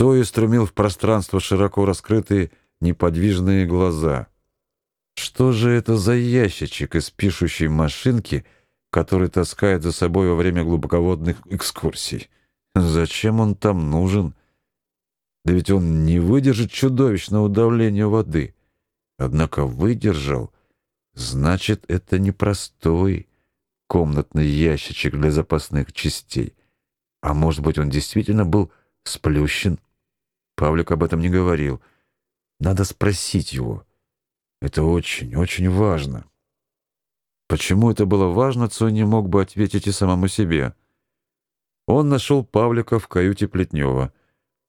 Цой устремил в пространство широко раскрытые неподвижные глаза. Что же это за ящичек из пишущей машинки, который таскает за собой во время глубоководных экскурсий? Зачем он там нужен? Да ведь он не выдержит чудовищного давления воды. Однако выдержал, значит, это не простой комнатный ящичек для запасных частей. А может быть, он действительно был сплющен? Павлик об этом не говорил. Надо спросить его. Это очень, очень важно. Почему это было важно, Цой не мог бы ответить и самому себе. Он нашел Павлика в каюте Плетнева.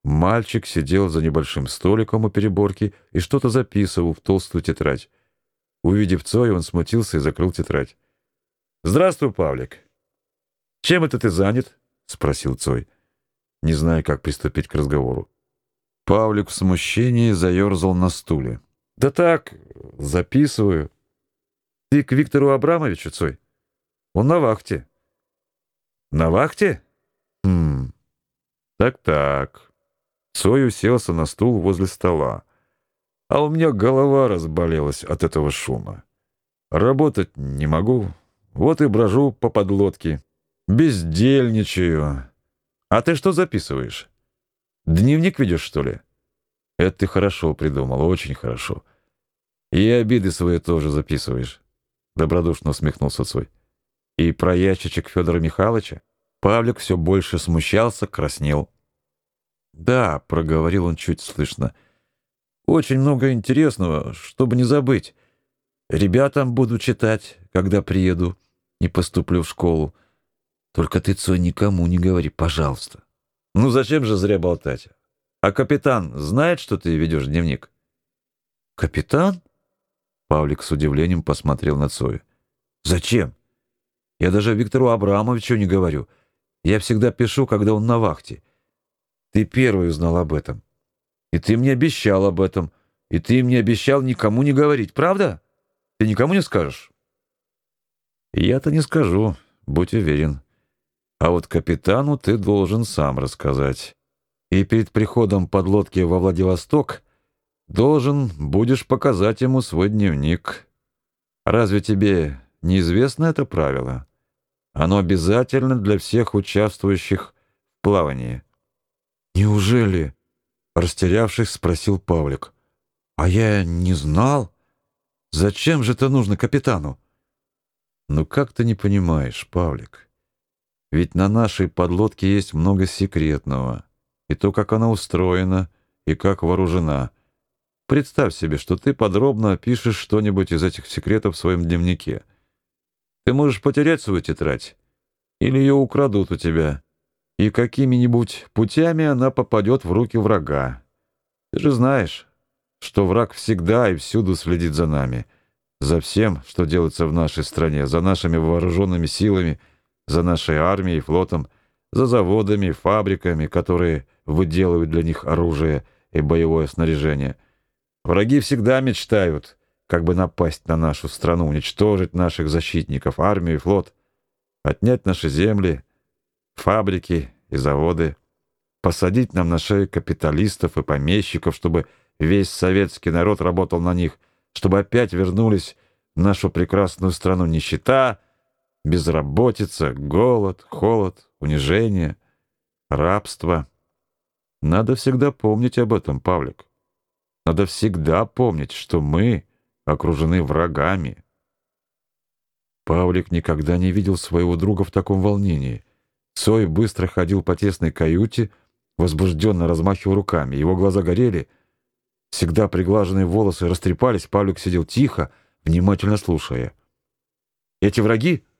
Мальчик сидел за небольшим столиком у переборки и что-то записывал в толстую тетрадь. Увидев Цоя, он смутился и закрыл тетрадь. «Здравствуй, Павлик. Чем это ты занят?» — спросил Цой, не зная, как приступить к разговору. Павлик в смущении заерзал на стуле. «Да так, записываю. Ты к Виктору Абрамовичу, Цой? Он на вахте». «На вахте?» «Хм, так-так». Цой уселся на стул возле стола. «А у меня голова разболелась от этого шума. Работать не могу, вот и брожу по подлодке. Бездельничаю. А ты что записываешь?» Дневник ведешь, что ли? Это ты хорошо придумал, очень хорошо. И обиды свои тоже записываешь. Добродушно усмехнулся Цой. И про ящичек Федора Михайловича? Павлик все больше смущался, краснел. Да, проговорил он чуть слышно. Очень много интересного, чтобы не забыть. Ребятам буду читать, когда приеду и поступлю в школу. Только ты, Цой, никому не говори, пожалуйста. Ну зачем же зря болтать? А капитан знает, что ты ведешь дневник? Капитан? Павлик с удивлением посмотрел на Цоя. Зачем? Я даже Виктору Абрамовичу не говорю. Я всегда пишу, когда он на вахте. Ты первый узнал об этом. И ты мне обещал об этом. И ты мне обещал никому не говорить, правда? Ты никому не скажешь? Я-то не скажу, будь уверен. А вот капитану ты должен сам рассказать. И перед приходом подлодки во Владивосток должен будешь показать ему свой дневник. Разве тебе неизвестно это правило? Оно обязательно для всех участвующих в плавании. Неужели? Растерявшись, спросил Павлик. А я не знал. Зачем же это нужно капитану? Ну как ты не понимаешь, Павлик? Ведь на нашей подлодке есть много секретного. И то, как она устроена, и как вооружена. Представь себе, что ты подробно опишешь что-нибудь из этих секретов в своем дневнике. Ты можешь потерять свою тетрадь, или ее украдут у тебя, и какими-нибудь путями она попадет в руки врага. Ты же знаешь, что враг всегда и всюду следит за нами, за всем, что делается в нашей стране, за нашими вооруженными силами — за нашей армией, флотом, за заводами, фабриками, которые выделывают для них оружие и боевое снаряжение. Враги всегда мечтают, как бы напасть на нашу страну, уничтожить наших защитников, армию и флот, отнять наши земли, фабрики и заводы, посадить нам на шею капиталистов и помещиков, чтобы весь советский народ работал на них, чтобы опять вернулись в нашу прекрасную страну нищета, безработица, голод, холод, унижение, рабство. Надо всегда помнить об этом, Павлик. Надо всегда помнить, что мы окружены врагами. Павлик никогда не видел своего друга в таком волнении. Цой быстро ходил по тесной каюте, возбужденно размахивал руками. Его глаза горели, всегда приглаженные волосы растрепались. Павлик сидел тихо, внимательно слушая. «Эти враги —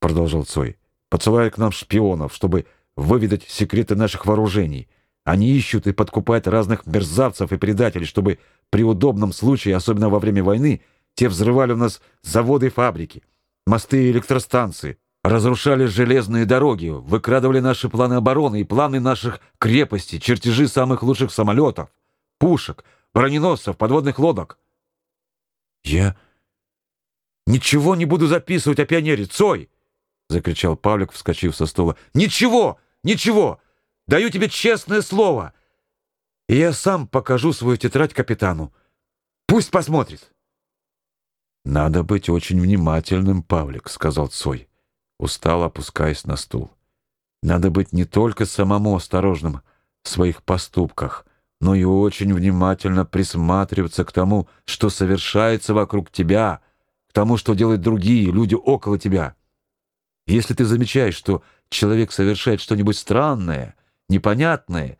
продолжал Цой, — «подсылают к нам шпионов, чтобы выведать секреты наших вооружений. Они ищут и подкупают разных мерзавцев и предателей, чтобы при удобном случае, особенно во время войны, те взрывали у нас заводы и фабрики, мосты и электростанции, разрушали железные дороги, выкрадывали наши планы обороны и планы наших крепостей, чертежи самых лучших самолетов, пушек, броненосцев, подводных лодок. Я ничего не буду записывать о пионере, Цой! — закричал Павлик, вскочив со стула. «Ничего! Ничего! Даю тебе честное слово. И я сам покажу свою тетрадь капитану. Пусть посмотрит. «Надо быть очень внимательным, Павлик», — сказал Цой, устало опускаясь на стул. «Надо быть не только самому осторожным в своих поступках, но и очень внимательно присматриваться к тому, что совершается вокруг тебя, к тому, что делают другие люди около тебя. Если ты замечаешь, что человек совершает что-нибудь странное, непонятное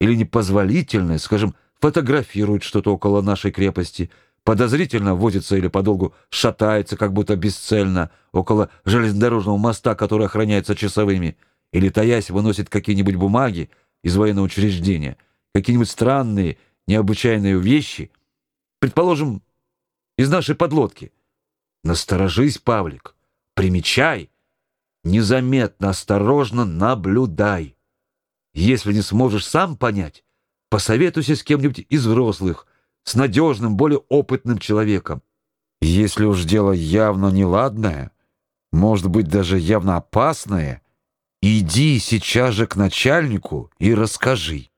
или непозволительное, скажем, фотографирует что-то около нашей крепости — подозрительно возится или подолгу шатается, как будто бесцельно, около железнодорожного моста, который охраняется часовыми, или, таясь, выносит какие-нибудь бумаги из военного учреждения, какие-нибудь странные, необычайные вещи, предположим, из нашей подлодки. Насторожись, Павлик, примечай, незаметно, осторожно наблюдай. Если не сможешь сам понять, посоветуйся с кем-нибудь из взрослых, с надежным, более опытным человеком. Если уж дело явно неладное, может быть, даже явно опасное, иди сейчас же к начальнику и расскажи.